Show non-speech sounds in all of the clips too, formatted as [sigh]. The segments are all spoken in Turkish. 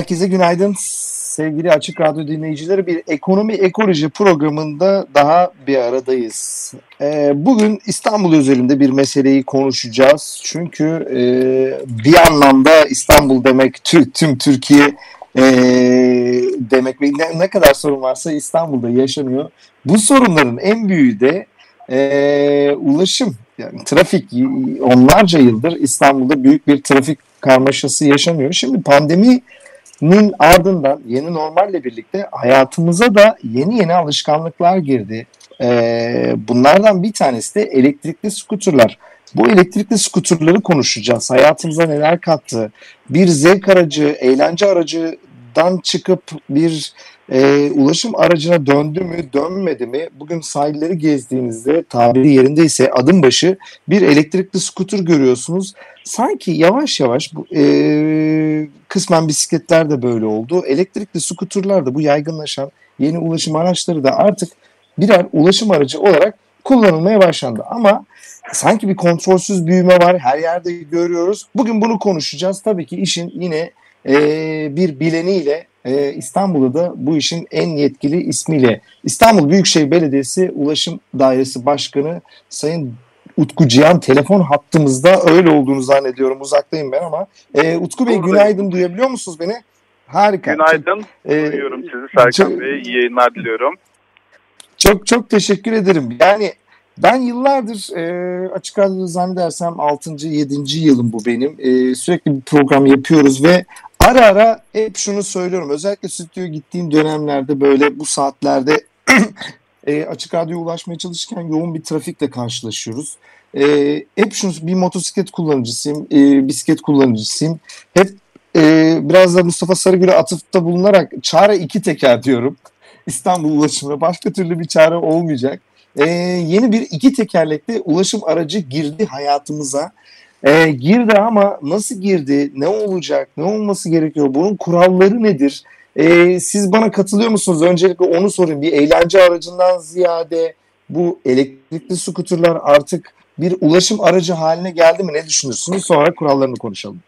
Herkese günaydın sevgili Açık Radyo dinleyicileri. Bir ekonomi ekoloji programında daha bir aradayız. Ee, bugün İstanbul özelinde bir meseleyi konuşacağız. Çünkü e, bir anlamda İstanbul demek tüm Türkiye e, demek ve ne, kadar sorun varsa İstanbul'da yaşanıyor. Bu sorunların en büyüğü de e, ulaşım yani trafik onlarca yıldır İstanbul'da büyük bir trafik karmaşası yaşanıyor. Şimdi pandeminin ardından yeni normalle birlikte hayatımıza da yeni yeni alışkanlıklar girdi. Ee, bunlardan bir tanesi de elektrikli skuterlar. Bu elektrikli skuterları konuşacağız. Hayatımıza neler kattı? Bir zevk aracı, eğlence aracıdan çıkıp bir e, ulaşım aracına döndü mü dönmedi mi bugün sahilleri gezdiğinizde tabiri yerindeyse adım başı bir elektrikli skuter görüyorsunuz. Sanki yavaş yavaş bu, e, kısmen bisikletler de böyle oldu. Elektrikli skuterlar da bu yaygınlaşan yeni ulaşım araçları da artık birer ulaşım aracı olarak kullanılmaya başlandı. Ama sanki bir kontrolsüz büyüme var. Her yerde görüyoruz. Bugün bunu konuşacağız. Tabii ki işin yine e, bir bileniyle e, İstanbul'da da bu işin en yetkili ismiyle İstanbul Büyükşehir Belediyesi Ulaşım Dairesi Başkanı Sayın Utku Cihan telefon hattımızda öyle olduğunu zannediyorum. Uzaktayım ben ama. E, Utku Bey günaydın duyabiliyor musunuz beni? Harika. Günaydın. Ee, Duyuyorum sizi Serkan çok, Bey. İyi yayınlar diliyorum. Çok çok teşekkür ederim. Yani ben yıllardır e, açık radyoda zannedersem 6. 7. yılım bu benim. E, sürekli bir program yapıyoruz ve Ara ara hep şunu söylüyorum. Özellikle stüdyoya gittiğim dönemlerde böyle bu saatlerde [clears throat] e, açık radyoya ulaşmaya çalışırken yoğun bir trafikle karşılaşıyoruz. E, hep şunu bir motosiklet kullanıcısıyım, e, bisiklet kullanıcısıyım. Hep e, biraz da Mustafa Sarıgül'e atıfta bulunarak çare iki teker diyorum. İstanbul ulaşımına başka türlü bir çare olmayacak. E, yeni bir iki tekerlekli ulaşım aracı girdi hayatımıza. E, girdi ama nasıl girdi, ne olacak, ne olması gerekiyor, bunun kuralları nedir? E, siz bana katılıyor musunuz? Öncelikle onu sorayım. Bir eğlence aracından ziyade bu elektrikli skuterlar artık bir ulaşım aracı haline geldi mi? Ne düşünürsünüz? Sonra kurallarını konuşalım.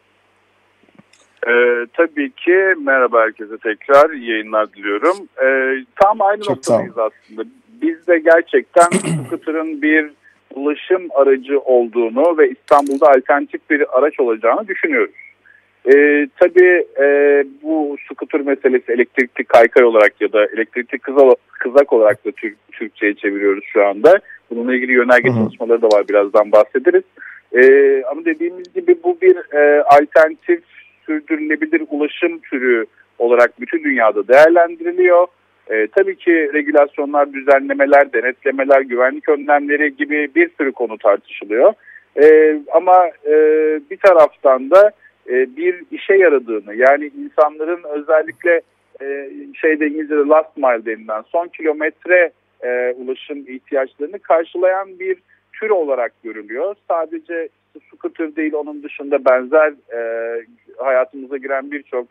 Ee, tabii ki merhaba herkese tekrar yayınlar diliyorum. Ee, tam aynı Çok noktadayız aslında. Biz de gerçekten [clears throat] scooter'ın bir ulaşım aracı olduğunu ve İstanbul'da alternatif bir araç olacağını düşünüyoruz. E, tabii e, bu skuter meselesi elektrikli kaykay olarak ya da elektrikli kızak, kızak olarak da Türk, Türkçe'ye çeviriyoruz şu anda. Bununla ilgili yönerge Hı-hı. çalışmaları da var birazdan bahsederiz. E, ama dediğimiz gibi bu bir e, alternatif sürdürülebilir ulaşım türü olarak bütün dünyada değerlendiriliyor. E, tabii ki regülasyonlar, düzenlemeler, denetlemeler, güvenlik önlemleri gibi bir sürü konu tartışılıyor. E, ama e, bir taraftan da e, bir işe yaradığını yani insanların özellikle e, şeyde İngilizce'de last mile denilen son kilometre e, ulaşım ihtiyaçlarını karşılayan bir tür olarak görülüyor. Sadece scooter değil onun dışında benzer hayatımıza giren birçok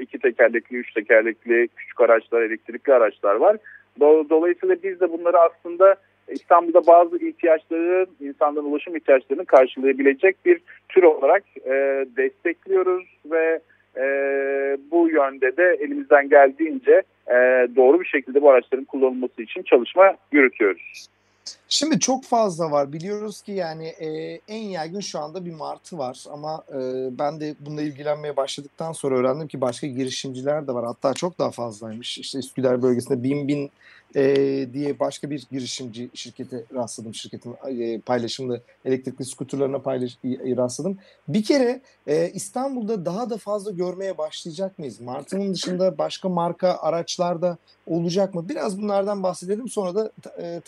iki tekerlekli, üç tekerlekli küçük araçlar, elektrikli araçlar var. Dolayısıyla biz de bunları aslında İstanbul'da bazı ihtiyaçları, insanların ulaşım ihtiyaçlarını karşılayabilecek bir tür olarak e, destekliyoruz ve e, bu yönde de elimizden geldiğince e, doğru bir şekilde bu araçların kullanılması için çalışma yürütüyoruz. Şimdi çok fazla var. Biliyoruz ki yani e, en yaygın şu anda bir martı var ama e, ben de bununla ilgilenmeye başladıktan sonra öğrendim ki başka girişimciler de var. Hatta çok daha fazlaymış. İşte Üsküdar bölgesinde bin bin e, diye başka bir girişimci şirkete rastladım. Şirketin e, paylaşımlı elektrikli skuterlarına paylaş, e, rastladım. Bir kere e, İstanbul'da daha da fazla görmeye başlayacak mıyız? Martı'nın dışında başka marka araçlarda olacak mı? Biraz bunlardan bahsedelim sonra da e,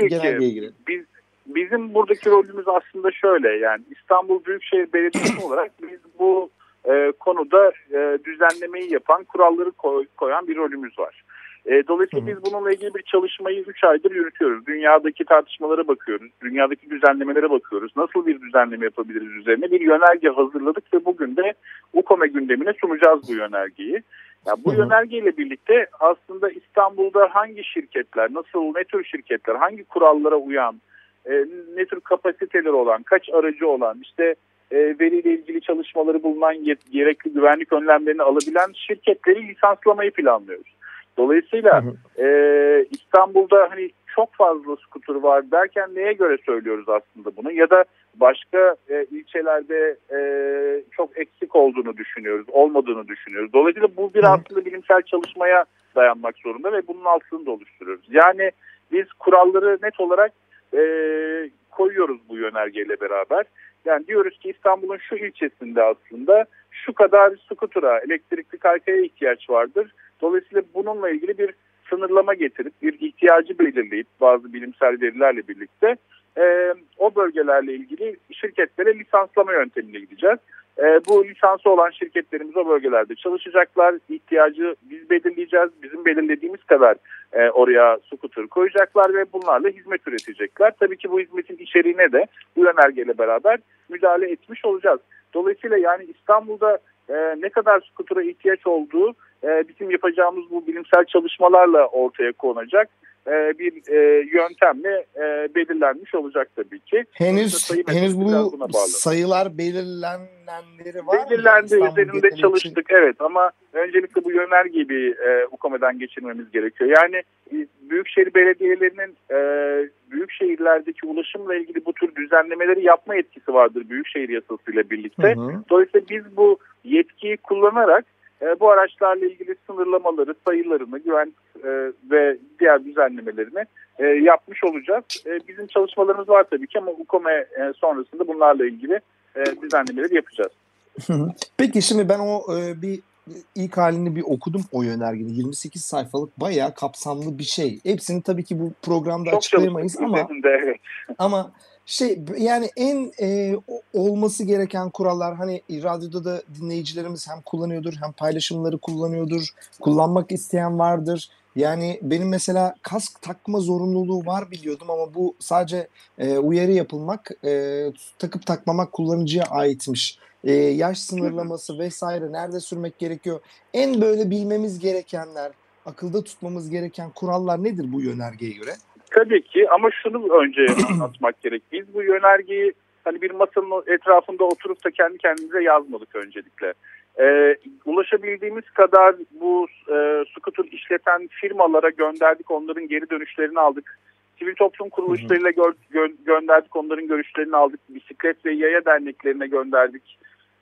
tasarı genelgeye girelim. Biz, bizim buradaki rolümüz aslında şöyle yani İstanbul Büyükşehir Belediyesi [clears throat] olarak biz bu e, konuda e, düzenlemeyi yapan, kuralları koy, koyan bir rolümüz var. E, dolayısıyla biz bununla ilgili bir çalışmayı 3 aydır yürütüyoruz. Dünyadaki tartışmalara bakıyoruz, dünyadaki düzenlemelere bakıyoruz. Nasıl bir düzenleme yapabiliriz üzerine bir yönerge hazırladık ve bugün de UKOME gündemine sunacağız bu yönergeyi. Yani bu yönergeyle birlikte aslında İstanbul'da hangi şirketler, nasıl, ne tür şirketler, hangi kurallara uyan, e, ne tür kapasiteleri olan, kaç aracı olan, işte e, veriyle ilgili çalışmaları bulunan gerekli güvenlik önlemlerini alabilen şirketleri lisanslamayı planlıyoruz. Dolayısıyla E, İstanbul'da hani çok fazla skuter var derken neye göre söylüyoruz aslında bunu ya da başka e, ilçelerde e, çok eksik olduğunu düşünüyoruz, olmadığını düşünüyoruz. Dolayısıyla bu bir aslında bilimsel çalışmaya dayanmak zorunda ve bunun altını da oluşturuyoruz. Yani biz kuralları net olarak e, koyuyoruz bu yönergeyle beraber. Yani diyoruz ki İstanbul'un şu ilçesinde aslında şu kadar skutura, elektrikli kaykaya ihtiyaç vardır. Dolayısıyla bununla ilgili bir sınırlama getirip bir ihtiyacı belirleyip bazı bilimsel verilerle birlikte e, o bölgelerle ilgili şirketlere lisanslama yöntemine gideceğiz. E, bu lisansı olan şirketlerimiz o bölgelerde çalışacaklar. İhtiyacı biz belirleyeceğiz. Bizim belirlediğimiz kadar e, oraya scooter koyacaklar ve bunlarla hizmet üretecekler. Tabii ki bu hizmetin içeriğine de bu yönergeyle beraber müdahale etmiş olacağız. Dolayısıyla yani İstanbul'da e, ne kadar scooter'a ihtiyaç olduğu e, bizim yapacağımız bu bilimsel çalışmalarla ortaya konacak e, bir e, yöntemle e, belirlenmiş olacak tabii ki. Henüz henüz bu sayılar belirlenenleri var Belirlendi mı? üzerinde çalıştık için. evet ama öncelikle bu yönergeyi bir e, UKOME'den geçirmemiz gerekiyor. Yani büyükşehir belediyelerinin e, büyük şehirlerdeki ulaşımla ilgili bu tür düzenlemeleri yapma etkisi vardır büyükşehir yasasıyla birlikte. Hı hı. Dolayısıyla biz bu yetkiyi kullanarak e, bu araçlarla ilgili sınırlamaları, sayılarını, güven e, ve diğer düzenlemelerini e, yapmış olacağız. E, bizim çalışmalarımız var tabii ki ama UKOME e, sonrasında bunlarla ilgili e, düzenlemeleri yapacağız. Peki şimdi ben o e, bir ilk halini bir okudum o yönergenin. 28 sayfalık bayağı kapsamlı bir şey. Hepsini tabii ki bu programda Çok açıklayamayız ama üzerinde, evet. ama şey yani en e, olması gereken kurallar hani radyoda da dinleyicilerimiz hem kullanıyordur hem paylaşımları kullanıyordur. Kullanmak isteyen vardır. Yani benim mesela kask takma zorunluluğu var biliyordum ama bu sadece e, uyarı yapılmak, e, takıp takmamak kullanıcıya aitmiş. E, yaş sınırlaması vesaire nerede sürmek gerekiyor? En böyle bilmemiz gerekenler, akılda tutmamız gereken kurallar nedir bu yönergeye göre? Tabii ki ama şunu önce [clears throat] anlatmak gerek. Biz bu yönergeyi hani bir masanın etrafında oturup da kendi kendimize yazmadık öncelikle. Ee, ulaşabildiğimiz kadar bu e, scooter işleten firmalara gönderdik. Onların geri dönüşlerini aldık. Sivil toplum kuruluşlarıyla gö gö gönderdik. Onların görüşlerini aldık. Bisiklet ve yaya derneklerine gönderdik.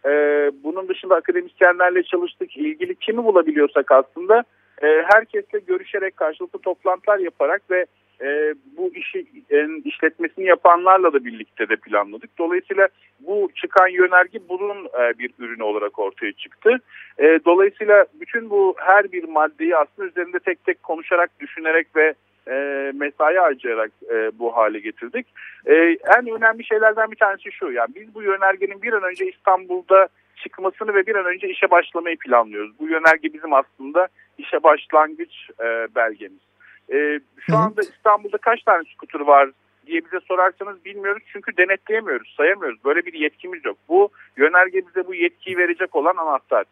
Ee, bunun dışında akademisyenlerle çalıştık. İlgili kimi bulabiliyorsak aslında e, herkesle görüşerek karşılıklı toplantılar yaparak ve e, bu işi e, işletmesini yapanlarla da birlikte de planladık. Dolayısıyla bu çıkan yönerge bunun e, bir ürünü olarak ortaya çıktı. E, dolayısıyla bütün bu her bir maddeyi aslında üzerinde tek tek konuşarak, düşünerek ve e, mesai harcayarak e, bu hale getirdik. E, en önemli şeylerden bir tanesi şu. Yani biz bu yönergenin bir an önce İstanbul'da çıkmasını ve bir an önce işe başlamayı planlıyoruz. Bu yönerge bizim aslında işe başlangıç e, belgemiz. E, şu anda İstanbul'da kaç tane skuter var diye bize sorarsanız bilmiyoruz çünkü denetleyemiyoruz, sayamıyoruz. Böyle bir yetkimiz yok. Bu yönerge bize bu yetkiyi verecek olan anahtar.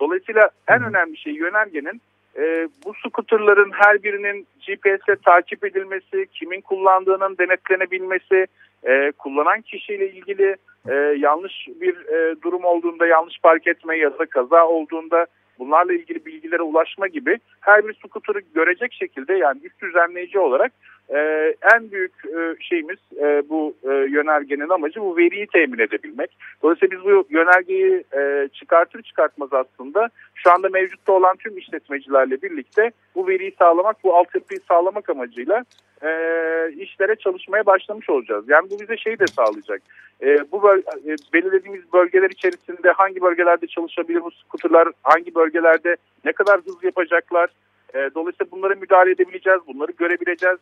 Dolayısıyla en önemli şey yönergenin e, bu skuterların her birinin GPS'e takip edilmesi, kimin kullandığının denetlenebilmesi, e, kullanan kişiyle ilgili e, yanlış bir e, durum olduğunda yanlış park etme ya da kaza olduğunda bunlarla ilgili bilgilere ulaşma gibi her bir skuterı görecek şekilde yani üst düzenleyici olarak e, en büyük e, şeyimiz e, bu e, yönergenin amacı bu veriyi temin edebilmek. Dolayısıyla biz bu yönergeyi e, çıkartır çıkartmaz aslında şu anda mevcutta olan tüm işletmecilerle birlikte bu veriyi sağlamak, bu altyapıyı sağlamak amacıyla e, işlere çalışmaya başlamış olacağız. Yani bu bize şeyi de sağlayacak. E, bu böl e, belirlediğimiz bölgeler içerisinde hangi bölgelerde çalışabilir bu skuterlar, hangi bölgelerde ne kadar hız yapacaklar. E, dolayısıyla bunlara müdahale edebileceğiz, bunları görebileceğiz.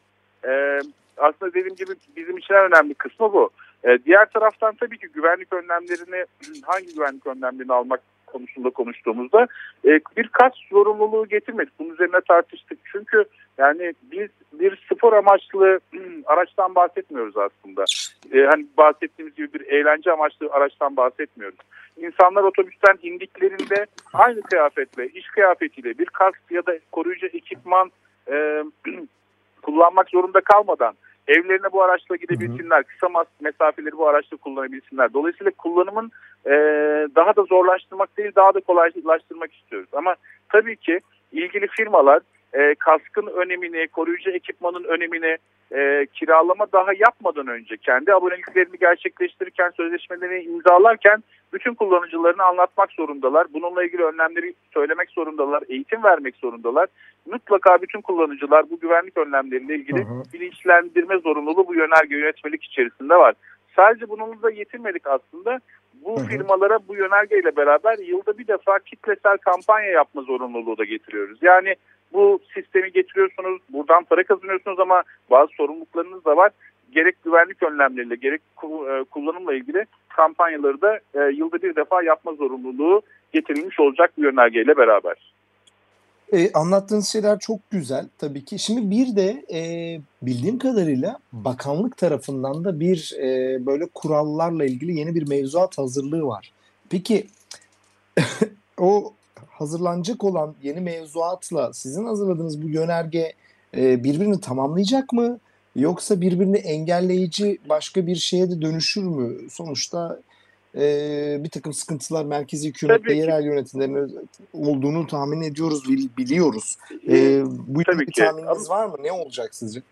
E, aslında dediğim gibi bizim için en önemli kısmı bu. E, diğer taraftan tabii ki güvenlik önlemlerini [clears throat] hangi güvenlik önlemlerini almak konusunda konuştuğumuzda e, bir kas zorunluluğu getirmedik. Bunun üzerine tartıştık. Çünkü yani biz bir spor amaçlı [clears throat] araçtan bahsetmiyoruz aslında. E, hani bahsettiğimiz gibi bir eğlence amaçlı araçtan bahsetmiyoruz. İnsanlar otobüsten indiklerinde aynı kıyafetle, iş kıyafetiyle bir kask ya da koruyucu ekipman e, [clears throat] kullanmak zorunda kalmadan evlerine bu araçla gidebilsinler. Kısa mesafeleri bu araçla kullanabilsinler. Dolayısıyla kullanımın e, daha da zorlaştırmak değil daha da kolaylaştırmak istiyoruz. Ama tabii ki ilgili firmalar e, kaskın önemini, koruyucu ekipmanın önemini e, kiralama daha yapmadan önce kendi aboneliklerini gerçekleştirirken, sözleşmelerini imzalarken bütün kullanıcılarını anlatmak zorundalar. Bununla ilgili önlemleri söylemek zorundalar, eğitim vermek zorundalar. Mutlaka bütün kullanıcılar bu güvenlik önlemleriyle ilgili hı hı. bilinçlendirme zorunluluğu bu yönerge yönetmelik içerisinde var. Sadece bununla yetinmedik aslında. Bu hı hı. firmalara bu yönergeyle beraber yılda bir defa kitlesel kampanya yapma zorunluluğu da getiriyoruz. Yani bu sistemi getiriyorsunuz, buradan para kazanıyorsunuz ama bazı sorumluluklarınız da var. Gerek güvenlik önlemleriyle gerek e, kullanımla ilgili kampanyaları da e, yılda bir defa yapma zorunluluğu getirilmiş olacak bir yönergeyle beraber. E, anlattığınız şeyler çok güzel tabii ki. Şimdi bir de e, bildiğim kadarıyla bakanlık tarafından da bir e, böyle kurallarla ilgili yeni bir mevzuat hazırlığı var. Peki [laughs] o hazırlanacak olan yeni mevzuatla sizin hazırladığınız bu yönerge e, birbirini tamamlayacak mı? Yoksa birbirini engelleyici başka bir şeye de dönüşür mü? Sonuçta e, bir takım sıkıntılar merkezi hükümetle yerel yönetimlerin olduğunu tahmin ediyoruz, biliyoruz. E, bu Tabii bir tahmininiz var mı? Ne olacak sizce?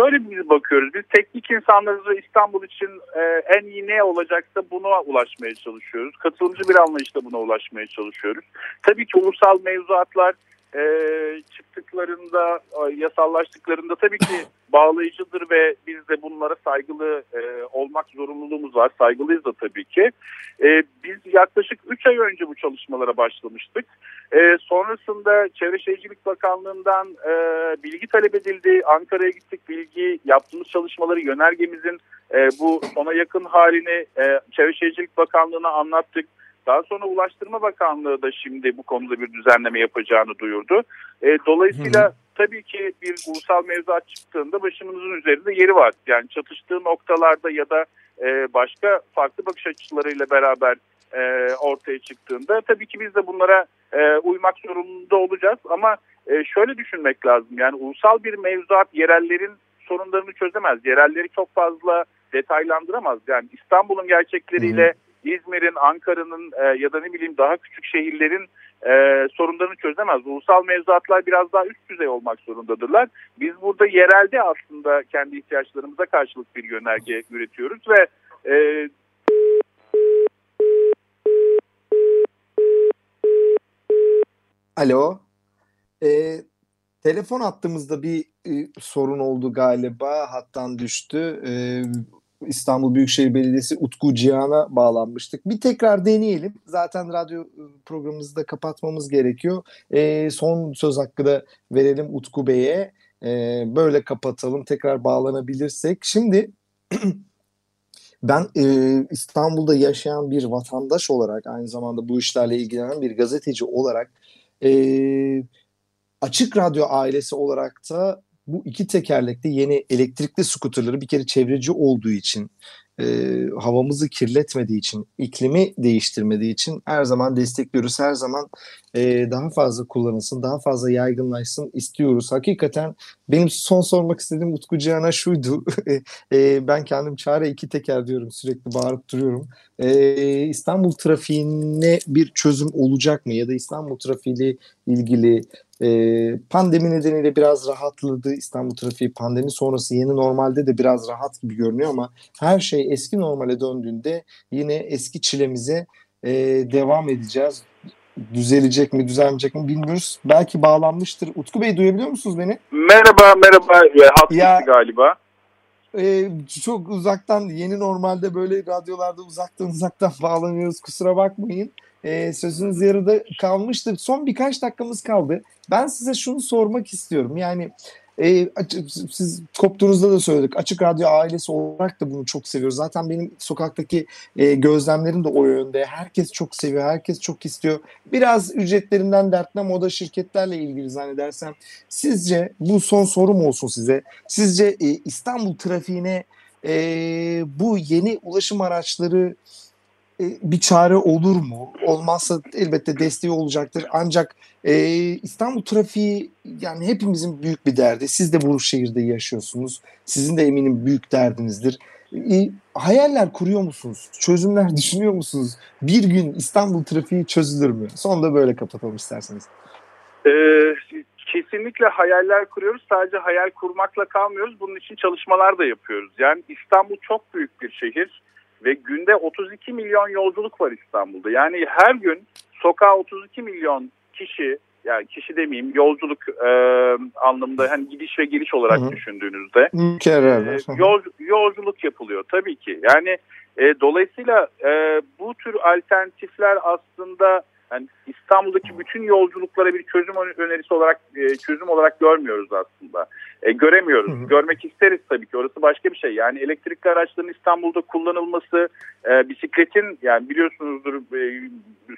Şöyle bir bakıyoruz. Biz teknik insanlarız ve İstanbul için e, en iyi ne olacaksa buna ulaşmaya çalışıyoruz. Katılımcı bir anlayışla buna ulaşmaya çalışıyoruz. Tabii ki ulusal mevzuatlar e, çıktıklarında, e, yasallaştıklarında tabii ki [laughs] bağlayıcıdır ve biz de bunlara saygılı e, olmak zorunluluğumuz var. Saygılıyız da tabii ki. E, biz yaklaşık 3 ay önce bu çalışmalara başlamıştık. E, sonrasında Çevre Şehircilik Bakanlığı'ndan e, bilgi talep edildi. Ankara'ya gittik bilgi yaptığımız çalışmaları yönergemizin e, bu sona yakın halini e, Çevre Şehircilik Bakanlığı'na anlattık. Daha sonra Ulaştırma Bakanlığı da şimdi bu konuda bir düzenleme yapacağını duyurdu. E, dolayısıyla Hı. tabii ki bir ulusal mevzuat çıktığında başımızın üzerinde yeri var. Yani çatıştığı noktalarda ya da e, başka farklı bakış açılarıyla beraber e, ortaya çıktığında tabii ki biz de bunlara e, uymak zorunda olacağız. Ama e, şöyle düşünmek lazım yani ulusal bir mevzuat yerellerin sorunlarını çözemez. Yerelleri çok fazla detaylandıramaz. Yani İstanbul'un gerçekleriyle... Hı İzmir'in, Ankara'nın e, ya da ne bileyim daha küçük şehirlerin e, sorunlarını çözemez. Ulusal mevzuatlar biraz daha üst düzey olmak zorundadırlar. Biz burada yerelde aslında kendi ihtiyaçlarımıza karşılık bir yönerge üretiyoruz ve e, Alo. E, telefon attığımızda bir e, sorun oldu galiba. Hattan düştü. E, İstanbul Büyükşehir Belediyesi Utku Cihan'a bağlanmıştık. Bir tekrar deneyelim. Zaten radyo ıı, programımızı da kapatmamız gerekiyor. E, son söz hakkı da verelim Utku Bey'e. E, böyle kapatalım. Tekrar bağlanabilirsek. Şimdi [clears throat] ben e, İstanbul'da yaşayan bir vatandaş olarak aynı zamanda bu işlerle ilgilenen bir gazeteci olarak e, Açık Radyo ailesi olarak da bu iki tekerlekli yeni elektrikli skuterları bir kere çevreci olduğu için e, havamızı kirletmediği için, iklimi değiştirmediği için her zaman destekliyoruz. Her zaman e, daha fazla kullanılsın, daha fazla yaygınlaşsın istiyoruz. Hakikaten benim son sormak istediğim Utku Cihan'a şuydu. [laughs] e, ben kendim çare iki teker diyorum sürekli bağırıp duruyorum. E, İstanbul trafiğine bir çözüm olacak mı? Ya da İstanbul trafiğiyle ilgili e, pandemi nedeniyle biraz rahatladı İstanbul trafiği. Pandemi sonrası yeni normalde de biraz rahat gibi görünüyor ama her şey eski normale döndüğünde yine eski çilemize e, devam edeceğiz. Düzelecek mi, düzelmeyecek mi bilmiyoruz. Belki bağlanmıştır. Utku Bey duyabiliyor musunuz beni? Merhaba, merhaba. Hat ya, galiba. E, çok uzaktan, yeni normalde böyle radyolarda uzaktan uzaktan [laughs] bağlanıyoruz. Kusura bakmayın. E, sözünüz yarıda kalmıştır. Son birkaç dakikamız kaldı. Ben size şunu sormak istiyorum. Yani E, siz koptuğunuzda da söyledik. Açık Radyo ailesi olarak da bunu çok seviyoruz. Zaten benim sokaktaki e, gözlemlerim de o yönde. Herkes çok seviyor, herkes çok istiyor. Biraz ücretlerinden dertli ama o şirketlerle ilgili zannedersem. Sizce bu son sorum olsun size. Sizce e, İstanbul trafiğine e, bu yeni ulaşım araçları bir çare olur mu? Olmazsa elbette desteği olacaktır. Ancak e, İstanbul trafiği yani hepimizin büyük bir derdi. Siz de bu şehirde yaşıyorsunuz. Sizin de eminim büyük derdinizdir. E, hayaller kuruyor musunuz? Çözümler [laughs] düşünüyor musunuz? Bir gün İstanbul trafiği çözülür mü? Son da böyle kapatalım isterseniz. Ee, kesinlikle hayaller kuruyoruz. Sadece hayal kurmakla kalmıyoruz. Bunun için çalışmalar da yapıyoruz. Yani İstanbul çok büyük bir şehir ve günde 32 milyon yolculuk var İstanbul'da. Yani her gün sokağa 32 milyon kişi yani kişi demeyeyim yolculuk e, anlamında hani gidiş ve geliş olarak Hı-hı. düşündüğünüzde e, yol, yolculuk yapılıyor tabii ki. Yani e, dolayısıyla e, bu tür alternatifler aslında yani İstanbul'daki bütün yolculuklara bir çözüm önerisi olarak e, çözüm olarak görmüyoruz aslında. E, göremiyoruz. Hı hı. Görmek isteriz tabii ki. Orası başka bir şey. Yani elektrikli araçların İstanbul'da kullanılması, e, bisikletin yani biliyorsunuzdur e,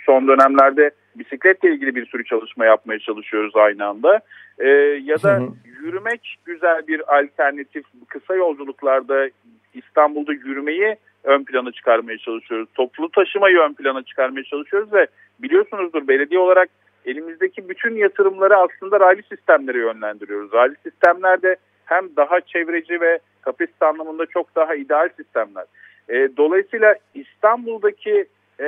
son dönemlerde bisikletle ilgili bir sürü çalışma yapmaya çalışıyoruz aynı anda. E, ya da hı hı. yürümek güzel bir alternatif. Kısa yolculuklarda İstanbul'da yürümeyi ön plana çıkarmaya çalışıyoruz. Toplu taşımayı ön plana çıkarmaya çalışıyoruz ve biliyorsunuzdur belediye olarak elimizdeki bütün yatırımları aslında raylı sistemlere yönlendiriyoruz. Raylı sistemlerde hem daha çevreci ve kapasite anlamında çok daha ideal sistemler. E, dolayısıyla İstanbul'daki e,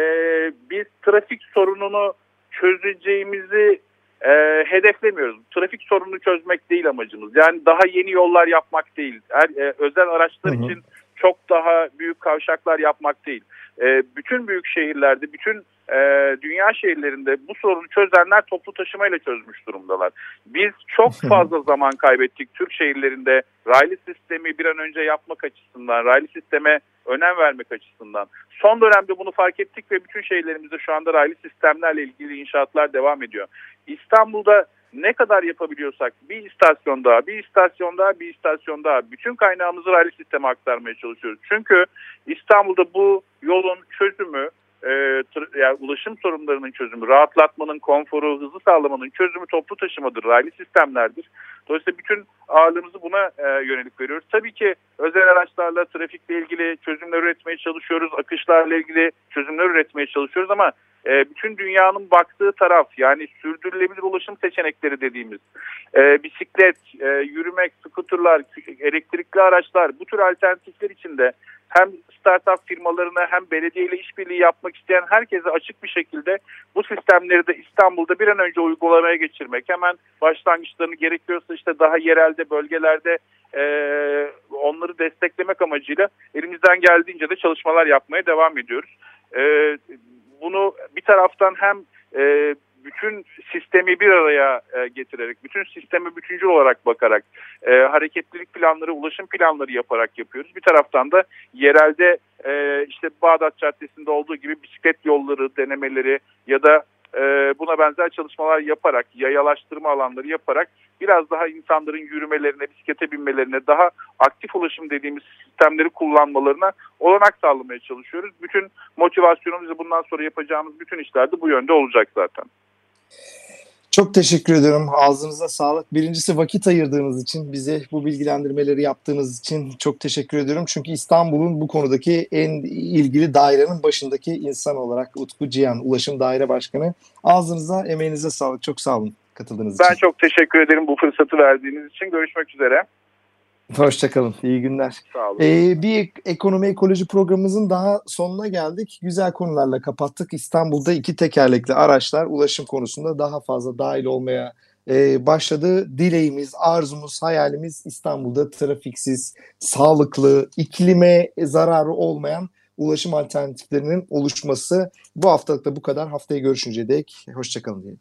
biz trafik sorununu çözeceğimizi e, hedeflemiyoruz. Trafik sorununu çözmek değil amacımız. Yani daha yeni yollar yapmak değil. Her, e, özel araçlar hı hı. için çok daha büyük kavşaklar yapmak değil. E, bütün büyük şehirlerde, bütün e, dünya şehirlerinde bu sorunu çözenler toplu taşımayla çözmüş durumdalar. Biz çok [laughs] fazla zaman kaybettik Türk şehirlerinde raylı sistemi bir an önce yapmak açısından, raylı sisteme önem vermek açısından. Son dönemde bunu fark ettik ve bütün şehirlerimizde şu anda raylı sistemlerle ilgili inşaatlar devam ediyor. İstanbul'da ne kadar yapabiliyorsak bir istasyon daha, bir istasyon daha, bir istasyon daha bütün kaynağımızı raylı sisteme aktarmaya çalışıyoruz. Çünkü İstanbul'da bu yolun çözümü e, yani ulaşım sorunlarının çözümü, rahatlatmanın, konforu, hızı sağlamanın çözümü toplu taşımadır, raylı sistemlerdir. Dolayısıyla bütün ağırlığımızı buna e, yönelik veriyoruz. Tabii ki özel araçlarla trafikle ilgili çözümler üretmeye çalışıyoruz, akışlarla ilgili çözümler üretmeye çalışıyoruz ama e, bütün dünyanın baktığı taraf yani sürdürülebilir ulaşım seçenekleri dediğimiz e, bisiklet, e, yürümek, skuterlar, elektrikli araçlar bu tür alternatifler içinde hem startup firmalarına hem belediye ile işbirliği yapmak isteyen herkese açık bir şekilde bu sistemleri de İstanbul'da bir an önce uygulamaya geçirmek. Hemen başlangıçlarını gerekiyorsa işte daha yerelde bölgelerde e, onları desteklemek amacıyla elimizden geldiğince de çalışmalar yapmaya devam ediyoruz. E, bunu bir taraftan hem e, bütün sistemi bir araya e, getirerek, bütün sisteme bütüncül olarak bakarak, e, hareketlilik planları, ulaşım planları yaparak yapıyoruz. Bir taraftan da yerelde e, işte Bağdat Caddesi'nde olduğu gibi bisiklet yolları denemeleri ya da e, buna benzer çalışmalar yaparak, yayalaştırma alanları yaparak biraz daha insanların yürümelerine, bisiklete binmelerine, daha aktif ulaşım dediğimiz sistemleri kullanmalarına olanak sağlamaya çalışıyoruz. Bütün motivasyonumuz bundan sonra yapacağımız bütün işler de bu yönde olacak zaten. Çok teşekkür ediyorum. Ağzınıza sağlık. Birincisi vakit ayırdığınız için, bize bu bilgilendirmeleri yaptığınız için çok teşekkür ediyorum. Çünkü İstanbul'un bu konudaki en ilgili dairenin başındaki insan olarak Utku Cihan, Ulaşım Daire Başkanı. Ağzınıza, emeğinize sağlık. Çok sağ olun katıldığınız ben için. Ben çok teşekkür ederim bu fırsatı verdiğiniz için. Görüşmek üzere. [laughs] Hoşçakalın. İyi günler. Sağ olun. Ee, bir ekonomi ekoloji programımızın daha sonuna geldik. Güzel konularla kapattık. İstanbul'da iki tekerlekli araçlar ulaşım konusunda daha fazla dahil olmaya e, başladı. Dileğimiz, arzumuz, hayalimiz İstanbul'da trafiksiz, sağlıklı, iklime zararı olmayan ulaşım alternatiflerinin oluşması. Bu haftalık da bu kadar. Haftaya görüşünceye dek hoşçakalın diyelim.